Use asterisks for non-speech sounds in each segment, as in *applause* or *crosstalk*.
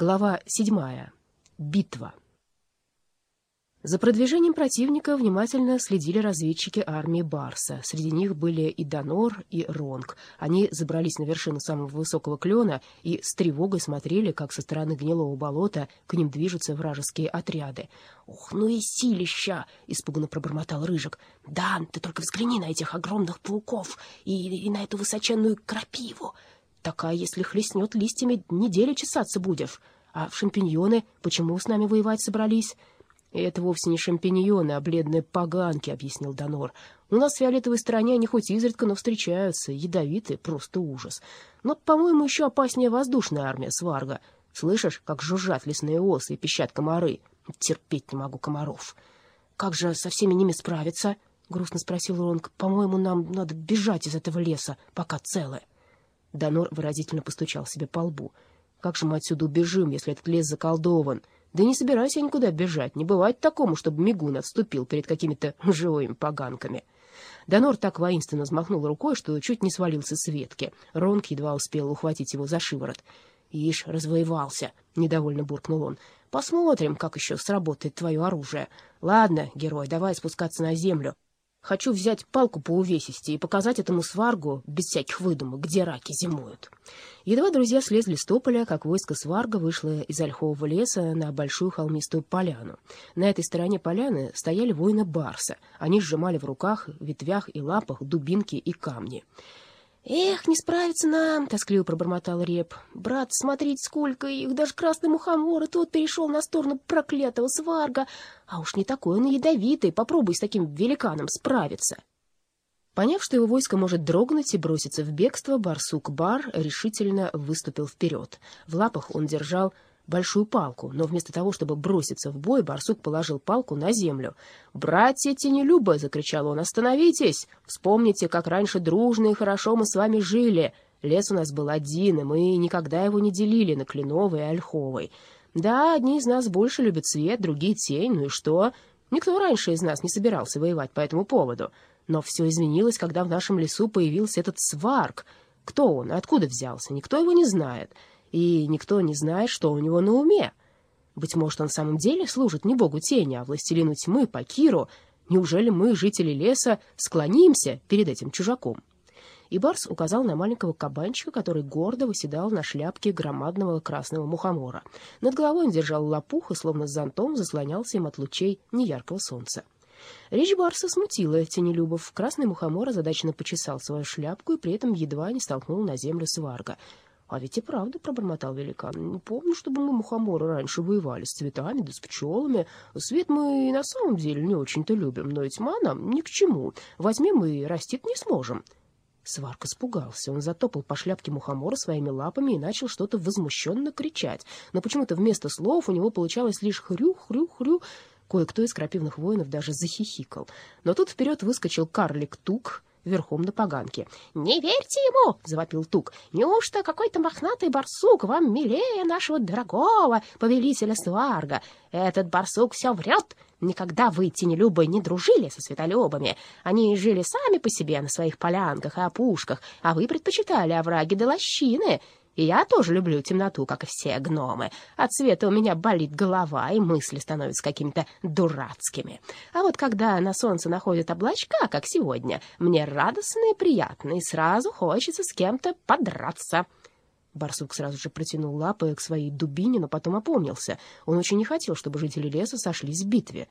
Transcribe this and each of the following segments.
Глава седьмая. Битва. За продвижением противника внимательно следили разведчики армии Барса. Среди них были и Донор, и Ронг. Они забрались на вершину самого высокого клена и с тревогой смотрели, как со стороны гнилого болота к ним движутся вражеские отряды. «Ух, ну и силища!» — испуганно пробормотал Рыжик. «Дан, ты только взгляни на этих огромных пауков и, и на эту высоченную крапиву!» Такая, если хлестнет листьями, неделю чесаться будешь. А шампиньоны почему с нами воевать собрались? — Это вовсе не шампиньоны, а бледные поганки, — объяснил Донор. — У нас в фиолетовой стране они хоть изредка, но встречаются. Ядовитые, просто ужас. Но, по-моему, еще опаснее воздушная армия Сварга. Слышишь, как жужжат лесные осы и пищат комары? Терпеть не могу комаров. — Как же со всеми ними справиться? — грустно спросил Ронг. — По-моему, нам надо бежать из этого леса, пока целы. Донор выразительно постучал себе по лбу. «Как же мы отсюда убежим, если этот лес заколдован? Да не собирайся я никуда бежать. Не бывает такому, чтобы мигун отступил перед какими-то *laughs* живыми поганками». Донор так воинственно взмахнул рукой, что чуть не свалился с ветки. Ронк едва успел ухватить его за шиворот. «Ишь, развоевался!» — недовольно буркнул он. «Посмотрим, как еще сработает твое оружие. Ладно, герой, давай спускаться на землю. Хочу взять палку по увесисти и показать этому сваргу, без всяких выдумок, где раки зимуют. Едва друзья слезли с тополя, как войско сварга вышло из ольхового леса на большую холмистую поляну. На этой стороне поляны стояли воины барса. Они сжимали в руках, ветвях и лапах дубинки и камни. «Эх, не справится нам!» — тоскливо пробормотал Реп. «Брат, смотрите, сколько их! Даже красный мухомор, и тот перешел на сторону проклятого сварга. А уж не такой он ядовитый, попробуй с таким великаном справиться!» Поняв, что его войско может дрогнуть и броситься в бегство, барсук-бар решительно выступил вперед. В лапах он держал большую палку, но вместо того, чтобы броситься в бой, барсук положил палку на землю. «Братья Тенелюбы!» — закричал он. «Остановитесь! Вспомните, как раньше дружно и хорошо мы с вами жили. Лес у нас был один, и мы никогда его не делили на кленовый и ольховый. Да, одни из нас больше любят свет, другие — тень, ну и что? Никто раньше из нас не собирался воевать по этому поводу. Но все изменилось, когда в нашем лесу появился этот сварк. Кто он откуда взялся, никто его не знает» и никто не знает, что у него на уме. Быть может, он в самом деле служит не богу тени, а властелину тьмы, Пакиру. Неужели мы, жители леса, склонимся перед этим чужаком? И Барс указал на маленького кабанчика, который гордо выседал на шляпке громадного красного мухомора. Над головой он держал лопух и, словно зонтом, заслонялся им от лучей неяркого солнца. Речь Барса смутила Тенелюбов. Красный мухомор озадаченно почесал свою шляпку и при этом едва не столкнул на землю сварга. А ведь и правда, — пробормотал великан, — не помню, чтобы мы мухоморы раньше воевали с цветами да с пчелами. Свет мы и на самом деле не очень-то любим, но тьма нам ни к чему. Возьмем и растить не сможем. Сварк испугался. Он затопал по шляпке мухомора своими лапами и начал что-то возмущенно кричать. Но почему-то вместо слов у него получалось лишь хрю-хрю-хрю. Кое-кто из крапивных воинов даже захихикал. Но тут вперед выскочил карлик Тук верхом на поганке. «Не верьте ему!» — завопил Тук. «Неужто какой-то мохнатый барсук вам милее нашего дорогого повелителя Сварга? Этот барсук все врет!» Никогда вы, тенелюбы, не дружили со светолюбами. Они жили сами по себе на своих полянках и опушках, а вы предпочитали овраги да лощины. И я тоже люблю темноту, как и все гномы. От света у меня болит голова, и мысли становятся какими-то дурацкими. А вот когда на солнце находят облачка, как сегодня, мне радостно и приятно, и сразу хочется с кем-то подраться». Барсук сразу же протянул лапы к своей дубине, но потом опомнился. Он очень не хотел, чтобы жители леса сошлись в битве.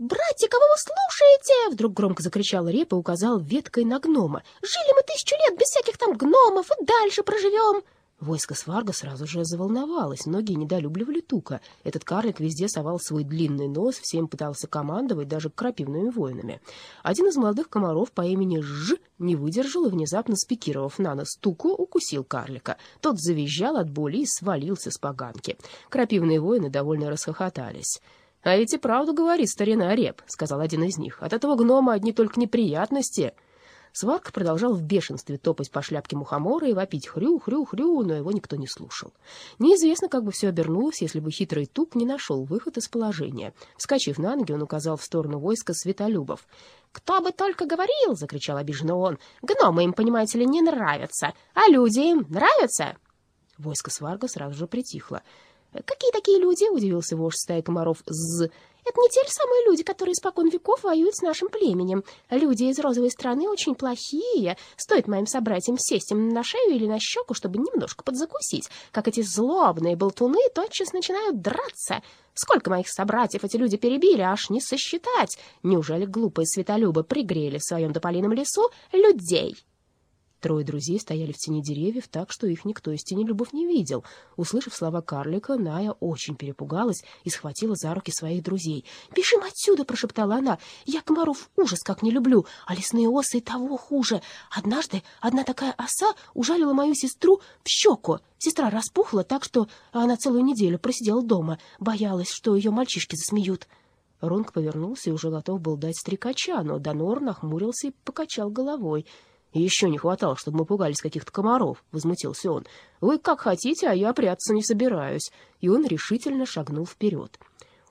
«Братья, кого вы слушаете?» — вдруг громко закричал Репа и указал веткой на гнома. «Жили мы тысячу лет без всяких там гномов и дальше проживем!» Войско Сварга сразу же заволновалось, многие недолюбливали Тука. Этот карлик везде совал свой длинный нос, всем пытался командовать, даже крапивными воинами. Один из молодых комаров по имени Ж не выдержал и, внезапно спикировав на нос Туку, укусил карлика. Тот завизжал от боли и свалился с поганки. Крапивные воины довольно расхохотались. — А ведь и правду говорит старина Реп, — сказал один из них. — От этого гнома одни только неприятности. Сварк продолжал в бешенстве топать по шляпке мухомора и вопить хрю-хрю-хрю, но его никто не слушал. Неизвестно, как бы все обернулось, если бы хитрый тук не нашел выход из положения. Вскочив на ноги, он указал в сторону войска светолюбов. «Кто бы только говорил!» — закричал обиженно он. «Гномы им, понимаете ли, не нравятся, а люди им нравятся!» Войско сварга сразу же притихло. «Какие такие люди?» — удивился вождь стаи комаров «З». «Это не те ли самые люди, которые испокон веков воюют с нашим племенем? Люди из розовой страны очень плохие. Стоит моим собратьям сесть им на шею или на щеку, чтобы немножко подзакусить, как эти злобные болтуны тотчас начинают драться. Сколько моих собратьев эти люди перебили, аж не сосчитать. Неужели глупые светолюбы пригрели в своем тополином лесу людей?» Трое друзей стояли в тени деревьев так, что их никто из тени любов не видел. Услышав слова карлика, Ная очень перепугалась и схватила за руки своих друзей. «Бежим отсюда!» — прошептала она. «Я комаров ужас как не люблю, а лесные осы и того хуже. Однажды одна такая оса ужалила мою сестру в щеку. Сестра распухла так, что она целую неделю просидела дома, боялась, что ее мальчишки засмеют». Ронг повернулся и уже готов был дать стрекача, но Донор нахмурился и покачал головой — еще не хватало, чтобы мы пугались каких-то комаров, — возмутился он. — Вы как хотите, а я прятаться не собираюсь. И он решительно шагнул вперед.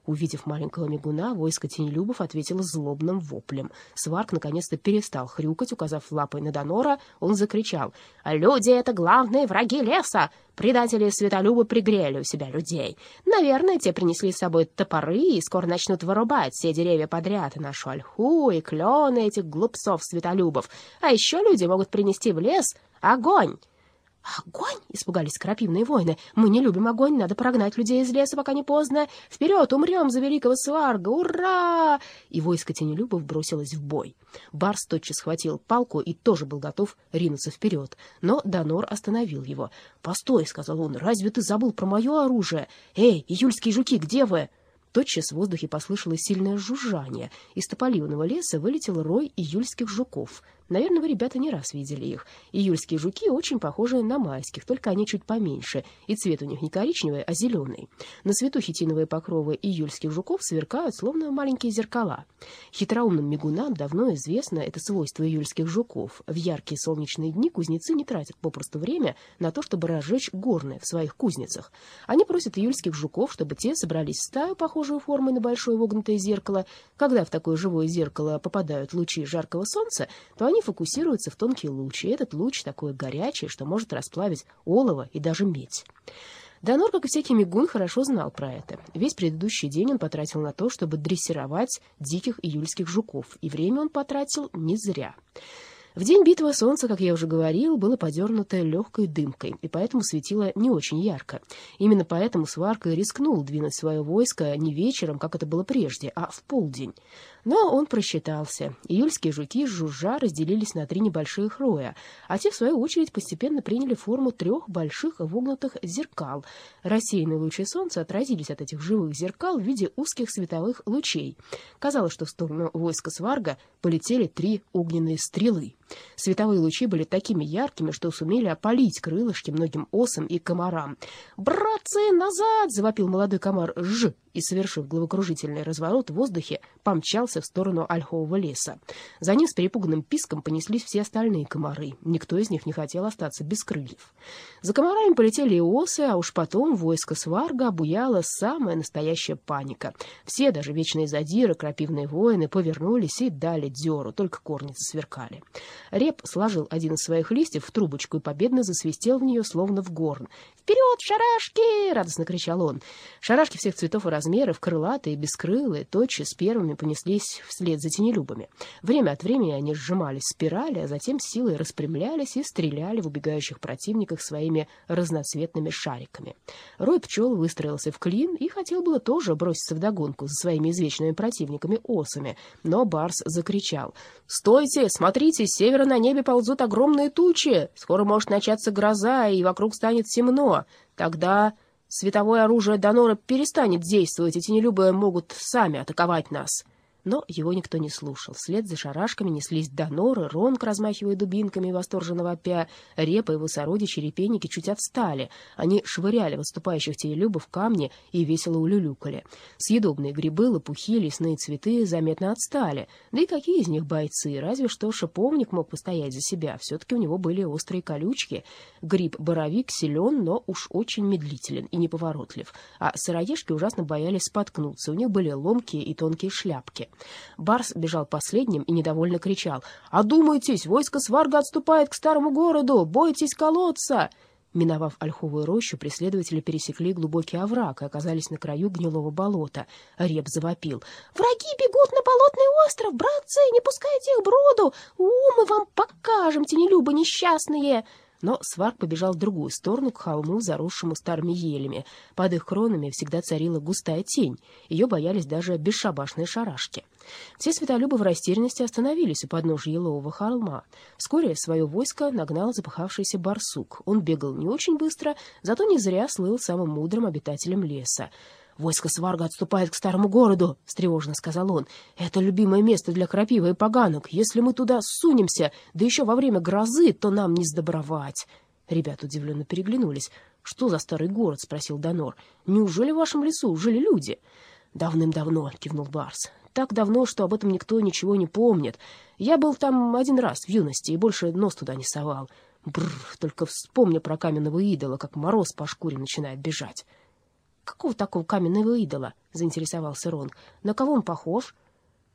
Увидев маленького мигуна, войско Тенелюбов ответило злобным воплем. Сварк наконец-то перестал хрюкать, указав лапой на Донора, он закричал. «Люди — это главные враги леса! Предатели Светолюбы пригрели у себя людей. Наверное, те принесли с собой топоры и скоро начнут вырубать все деревья подряд, и нашу ольху, и клены этих глупцов-светолюбов. А еще люди могут принести в лес огонь!» «Огонь!» — испугались крапивные воины. «Мы не любим огонь, надо прогнать людей из леса, пока не поздно. Вперед, умрем за великого сварга! Ура!» И войско Тенелюбов бросилось в бой. Барс тотчас схватил палку и тоже был готов ринуться вперед. Но Донор остановил его. «Постой!» — сказал он. «Разве ты забыл про мое оружие? Эй, июльские жуки, где вы?» Тотчас в воздухе послышалось сильное жужжание. Из тополивного леса вылетел рой июльских жуков — Наверное, вы, ребята, не раз видели их. Июльские жуки очень похожи на майских, только они чуть поменьше, и цвет у них не коричневый, а зеленый. На свету хитиновые покровы июльских жуков сверкают, словно маленькие зеркала. Хитроумным мигунам давно известно это свойство июльских жуков. В яркие солнечные дни кузнецы не тратят попросту время на то, чтобы разжечь горны в своих кузницах. Они просят июльских жуков, чтобы те собрались в стаю, похожую формой на большое вогнутое зеркало. Когда в такое живое зеркало попадают лучи жаркого солнца, то они они фокусируются в тонкий луч, и этот луч такой горячий, что может расплавить олово и даже медь. Донор, как и всякий мигун, хорошо знал про это. Весь предыдущий день он потратил на то, чтобы дрессировать диких июльских жуков, и время он потратил не зря. В день битвы солнце, как я уже говорил, было подернуто легкой дымкой, и поэтому светило не очень ярко. Именно поэтому Сварка рискнул двинуть свое войско не вечером, как это было прежде, а в полдень. Но он просчитался. Июльские жуки жужжа разделились на три небольших роя, а те, в свою очередь, постепенно приняли форму трех больших вогнутых зеркал. Рассеянные лучи солнца отразились от этих живых зеркал в виде узких световых лучей. Казалось, что в сторону войска Сварга полетели три огненные стрелы. Световые лучи были такими яркими, что сумели опалить крылышки многим осам и комарам. «Братцы, назад!» — завопил молодой комар «Ж!» И, совершив головокружительный разворот в воздухе, помчался в сторону ольхового леса. За ним с перепуганным писком понеслись все остальные комары. Никто из них не хотел остаться без крыльев. За комарами полетели и осы, а уж потом войско сварга обуяла самая настоящая паника. Все, даже вечные задиры, крапивные воины, повернулись и дали дёру, только корницы сверкали. Реп сложил один из своих листьев в трубочку и победно засвистел в нее, словно в горн. «Вперед, шарашки!» — радостно кричал он. Шарашки всех цветов и размеров, крылатые бескрылые, тотчас первыми понеслись вслед за тенелюбами. Время от времени они сжимались в спирали, а затем силой распрямлялись и стреляли в убегающих противниках своими разноцветными шариками. Рой пчел выстроился в клин и хотел было тоже броситься вдогонку за своими извечными противниками-осами, но Барс закричал. «Стойте! Смотрите, с севера на небе ползут огромные тучи! Скоро может начаться гроза, и вокруг станет темно. Тогда световое оружие Донора перестанет действовать, и тенелюбы могут сами атаковать нас. Но его никто не слушал. Вслед за шарашками неслись доноры, Ронг, размахивая дубинками восторженно вопя, Репа и его сородичи репейники чуть отстали. Они швыряли выступающих телелюбов камни и весело улюлюкали. Съедобные грибы, лопухи, лесные цветы заметно отстали. Да и какие из них бойцы? Разве что шиповник мог постоять за себя. Все-таки у него были острые колючки. Гриб-боровик силен, но уж очень медлителен и неповоротлив. А сыроежки ужасно боялись споткнуться. У них были ломкие и тонкие шляпки. Барс бежал последним и недовольно кричал. «Одумайтесь! Войско Сварга отступает к старому городу! Бойтесь колодца!» Миновав ольховую рощу, преследователи пересекли глубокий овраг и оказались на краю гнилого болота. Реп завопил. «Враги бегут на болотный остров! Братцы, не пускайте их броду! У, мы вам покажем, тенелюбы несчастные!» Но Сварк побежал в другую сторону, к холму, заросшему старыми елями. Под их кронами всегда царила густая тень. Ее боялись даже бесшабашные шарашки. Все светолюбы в растерянности остановились у подножия елового холма. Вскоре свое войско нагнал запыхавшийся барсук. Он бегал не очень быстро, зато не зря слыл самым мудрым обитателем леса. «Войско Сварга отступает к старому городу», — встревоженно сказал он. «Это любимое место для крапивы и поганок. Если мы туда сунемся, да еще во время грозы, то нам не сдобровать». Ребята удивленно переглянулись. «Что за старый город?» — спросил Донор. «Неужели в вашем лесу жили люди?» «Давным-давно», — кивнул Барс. «Так давно, что об этом никто ничего не помнит. Я был там один раз в юности и больше нос туда не совал. Бррр, только вспомни про каменного идола, как мороз по шкуре начинает бежать». «Какого такого каменного идола?» — заинтересовался Рон. «На кого он похож?»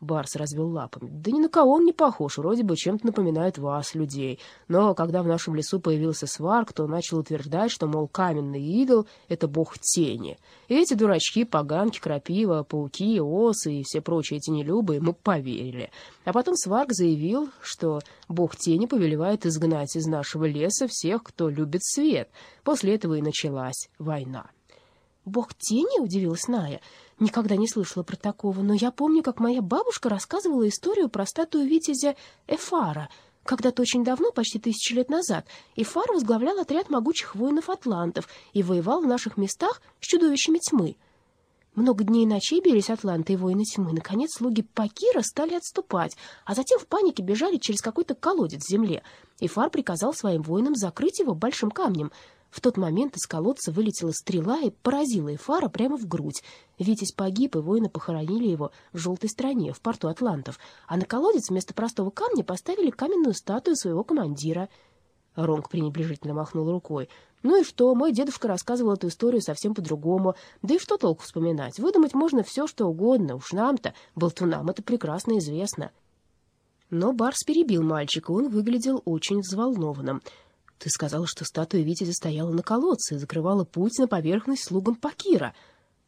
Барс развел лапами. «Да ни на кого он не похож, вроде бы чем-то напоминает вас, людей. Но когда в нашем лесу появился сварк, то начал утверждать, что, мол, каменный идол — это бог тени. И эти дурачки, поганки, крапива, пауки, осы и все прочие тенелюбы ему поверили. А потом сварк заявил, что бог тени повелевает изгнать из нашего леса всех, кто любит свет. После этого и началась война. «Бог тени?» — удивилась Ная. «Никогда не слышала про такого, но я помню, как моя бабушка рассказывала историю про статую Витязя Эфара. Когда-то очень давно, почти тысячу лет назад, Эфар возглавлял отряд могучих воинов-атлантов и воевал в наших местах с чудовищами тьмы. Много дней и ночей бились атланты и воины тьмы. Наконец слуги Пакира стали отступать, а затем в панике бежали через какой-то колодец в земле. Ифар приказал своим воинам закрыть его большим камнем — в тот момент из колодца вылетела стрела и поразила Эфара прямо в грудь. Витязь погиб, и воины похоронили его в желтой стране, в порту Атлантов, а на колодец вместо простого камня поставили каменную статую своего командира. Ронг пренебрежительно махнул рукой. «Ну и что? Мой дедушка рассказывал эту историю совсем по-другому. Да и что толку вспоминать? Выдумать можно все, что угодно. Уж нам-то, болтунам, это прекрасно известно». Но Барс перебил мальчика, он выглядел очень взволнованным. Ты сказала, что статуя Витязя стояла на колодце и закрывала путь на поверхность слугам Пакира.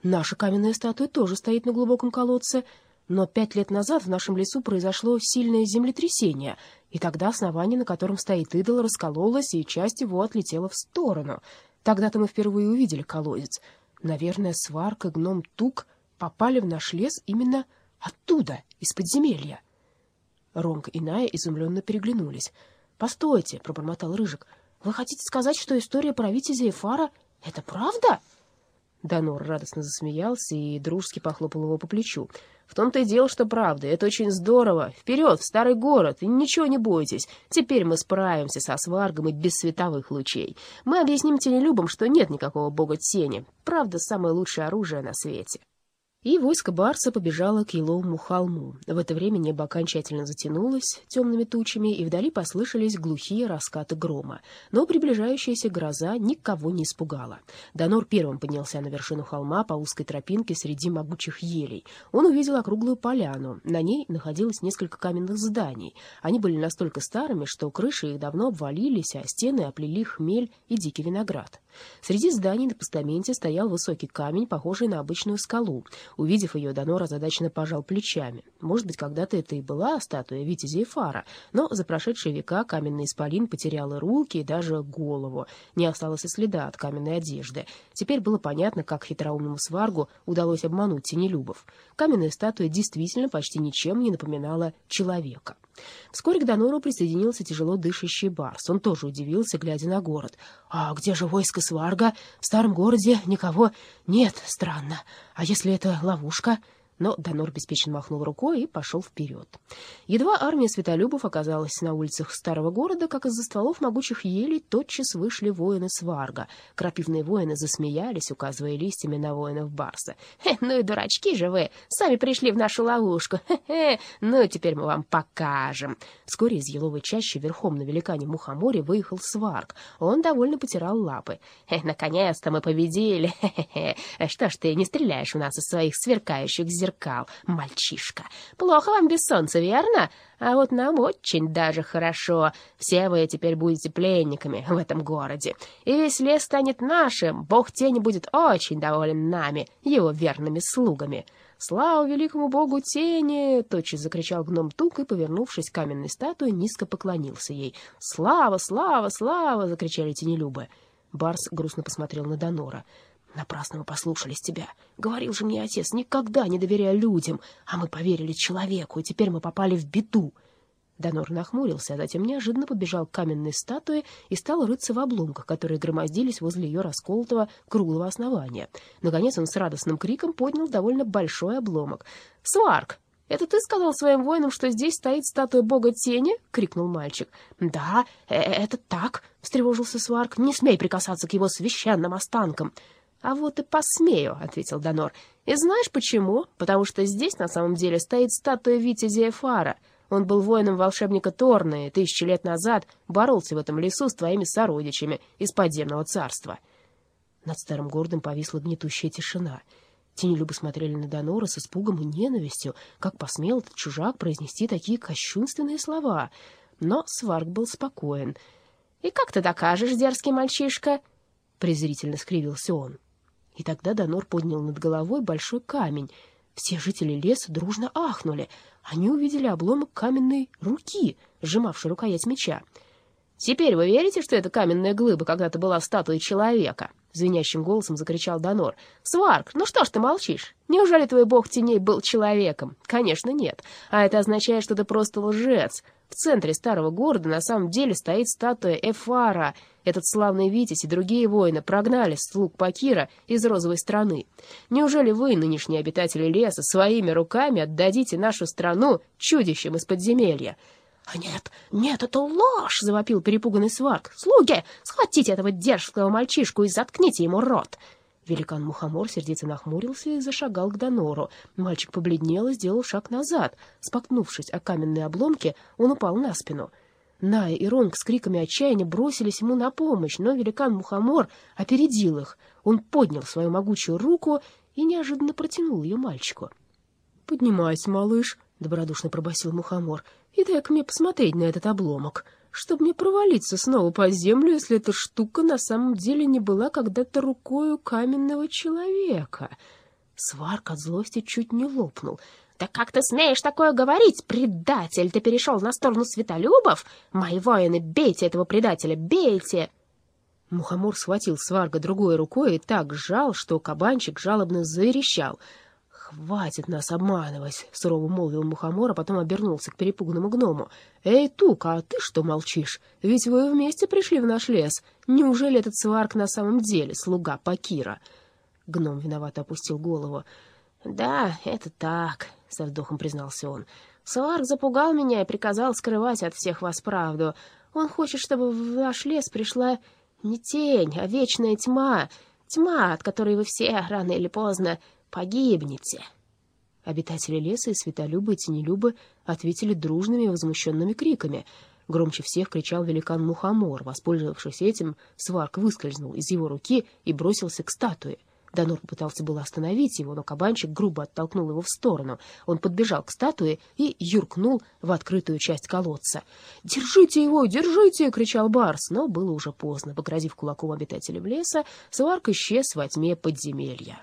Наша каменная статуя тоже стоит на глубоком колодце, но пять лет назад в нашем лесу произошло сильное землетрясение, и тогда основание, на котором стоит идол, раскололось, и часть его отлетела в сторону. Тогда-то мы впервые увидели колодец. Наверное, сварка, гном Тук попали в наш лес именно оттуда, из подземелья. Ронг и Ная изумленно переглянулись. «Постойте», — пробормотал Рыжик, — «вы хотите сказать, что история про Витязя и Фара — это правда?» Донор радостно засмеялся и дружески похлопал его по плечу. «В том-то и дело, что правда. Это очень здорово. Вперед, в старый город, и ничего не бойтесь. Теперь мы справимся со сваргом и без световых лучей. Мы объясним тенелюбам, что нет никакого бога тени. Правда, самое лучшее оружие на свете» и войско Барса побежало к еловому холму. В это время небо окончательно затянулось темными тучами, и вдали послышались глухие раскаты грома. Но приближающаяся гроза никого не испугала. Донор первым поднялся на вершину холма по узкой тропинке среди могучих елей. Он увидел округлую поляну. На ней находилось несколько каменных зданий. Они были настолько старыми, что крыши их давно обвалились, а стены оплели хмель и дикий виноград. Среди зданий на постаменте стоял высокий камень, похожий на обычную скалу. Увидев ее, Донор озадаченно пожал плечами. Может быть, когда-то это и была статуя Витязя и Фара, но за прошедшие века каменный исполин потерял и руки, и даже голову. Не осталось и следа от каменной одежды. Теперь было понятно, как хитроумному сваргу удалось обмануть тенелюбов. Каменная статуя действительно почти ничем не напоминала человека. Вскоре к Донору присоединился тяжело дышащий Барс. Он тоже удивился, глядя на город. «А где же войско Сварга? В старом городе никого нет. Странно. А если это ловушка?» Но Донор беспечно махнул рукой и пошел вперед. Едва армия светолюбов оказалась на улицах старого города, как из-за стволов могучих елей тотчас вышли воины Сварга. Крапивные воины засмеялись, указывая листьями на воинов Барса. «Хе, ну и дурачки же вы! Сами пришли в нашу ловушку! Хе-хе! Ну, теперь мы вам покажем!» Вскоре из еловой чащи верхом на великане Мухоморе выехал Сварг. Он довольно потирал лапы. «Наконец-то мы победили! Хе-хе-хе! Что ж ты не стреляешь у нас из своих сверкающих зеркал?» Зеркал, мальчишка. Плохо вам без солнца, верно? А вот нам очень даже хорошо. Все вы теперь будете пленниками в этом городе. И весь лес станет нашим. Бог тени будет очень доволен нами, его верными слугами. «Слава великому богу тени!» — тотчас закричал гном Тук и, повернувшись к каменной статуе, низко поклонился ей. «Слава, слава, слава!» — закричали тенелюбы. Барс грустно посмотрел на Донора. «Напрасно мы послушались тебя. Говорил же мне отец, никогда не доверяя людям, а мы поверили человеку, и теперь мы попали в беду». Донор нахмурился, а затем неожиданно подбежал к каменной статуе и стал рыться в обломках, которые громоздились возле ее расколотого круглого основания. Наконец он с радостным криком поднял довольно большой обломок. «Сварк, это ты сказал своим воинам, что здесь стоит статуя бога тени?» — крикнул мальчик. «Да, э, это так», — встревожился Сварк. «Не смей прикасаться к его священным останкам». «А вот и посмею», — ответил Донор. «И знаешь почему? Потому что здесь на самом деле стоит статуя Витязя Эфара». Он был воином волшебника Торна и тысячи лет назад боролся в этом лесу с твоими сородичами из подземного царства. Над старым городом повисла гнетущая тишина. Тенелюбы смотрели на Донора с испугом и ненавистью, как посмел этот чужак произнести такие кощунственные слова. Но Сварк был спокоен. «И как ты докажешь, дерзкий мальчишка?» — презрительно скривился он. И тогда Донор поднял над головой большой камень. Все жители леса дружно ахнули — они увидели обломок каменной руки, сжимавшей рукоять меча. «Теперь вы верите, что эта каменная глыба когда-то была статуей человека?» — звенящим голосом закричал Донор. «Сварк, ну что ж ты молчишь? Неужели твой бог теней был человеком? Конечно, нет. А это означает, что ты просто лжец. В центре старого города на самом деле стоит статуя Эфара. Этот славный Витязь и другие воины прогнали слуг Пакира из розовой страны. Неужели вы, нынешние обитатели леса, своими руками отдадите нашу страну чудищам из подземелья? — А нет, нет, это ложь! — завопил перепуганный сварк. — Слуги, схватите этого дерзкого мальчишку и заткните ему рот! — Великан Мухомор сердито нахмурился и зашагал к Донору. Мальчик побледнел и сделал шаг назад. Споткнувшись о каменные обломки, он упал на спину. Ная и Ронг с криками отчаяния бросились ему на помощь, но великан Мухомор опередил их. Он поднял свою могучую руку и неожиданно протянул ее мальчику. — Поднимайся, малыш, — добродушно пробасил Мухомор, — и дай-ка мне посмотреть на этот обломок чтобы мне провалиться снова по землю, если эта штука на самом деле не была когда-то рукою каменного человека. Сварк от злости чуть не лопнул. «Да как ты смеешь такое говорить, предатель? Ты перешел на сторону светолюбов? Мои воины, бейте этого предателя, бейте!» Мухомор схватил Сварга другой рукой и так сжал, что кабанчик жалобно заверещал — «Хватит нас обманывать!» — сурово молвил мухомор, а потом обернулся к перепуганному гному. «Эй, Тука, а ты что молчишь? Ведь вы вместе пришли в наш лес. Неужели этот сварк на самом деле слуга Пакира?» Гном виновато опустил голову. «Да, это так», — со вздохом признался он. «Сварк запугал меня и приказал скрывать от всех вас правду. Он хочет, чтобы в наш лес пришла не тень, а вечная тьма, тьма, от которой вы все рано или поздно погибнете!» Обитатели леса и светолюбы и тенелюбы ответили дружными возмущенными криками. Громче всех кричал великан Мухомор. Воспользовавшись этим, сварк выскользнул из его руки и бросился к статуе. Донор попытался было остановить его, но кабанчик грубо оттолкнул его в сторону. Он подбежал к статуе и юркнул в открытую часть колодца. «Держите его, держите!» — кричал Барс, но было уже поздно. Погрозив кулаком обитателям леса, сварк исчез во тьме подземелья.